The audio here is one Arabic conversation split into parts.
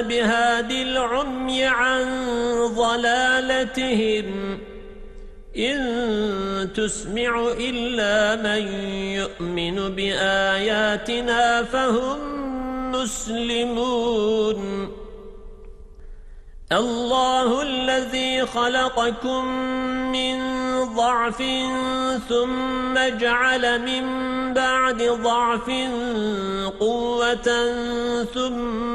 بِهَادِ الْعُمْيِ عَنْ ضَلَالَتِهِمْ إِن تُسْمِعُ إِلَّا مَن يُؤْمِنُ بِآيَاتِنَا فَهُمْ مُسْلِمُونَ. الله الذي خلقكم من ضعف ثم جعل من بعد ضعف قوة ثم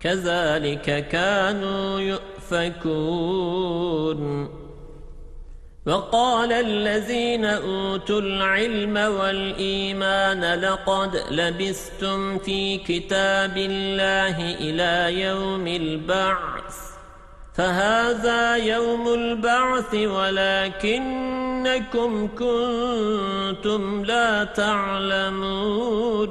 كذلك كانوا يؤفكون. وقال الذين أوتوا العلم والإيمان لقد لبثتم في كتاب الله إلى يوم البعث. فهذا يوم البعث ولكنكم كنتم لا تعلمون.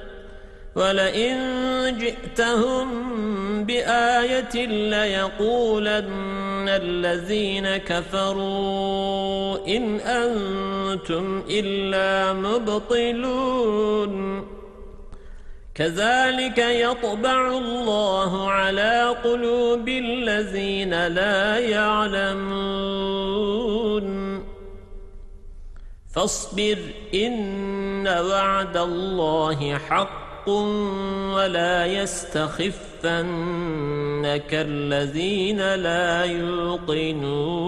ولئن جئتهم بآية ليقولن الذين كفروا إن أنتم إلا مبطلون. كذلك يطبع الله على قلوب الذين لا يعلمون. فاصبر إن وعد الله حق ولا يستخفنك الذين لا يوقنون.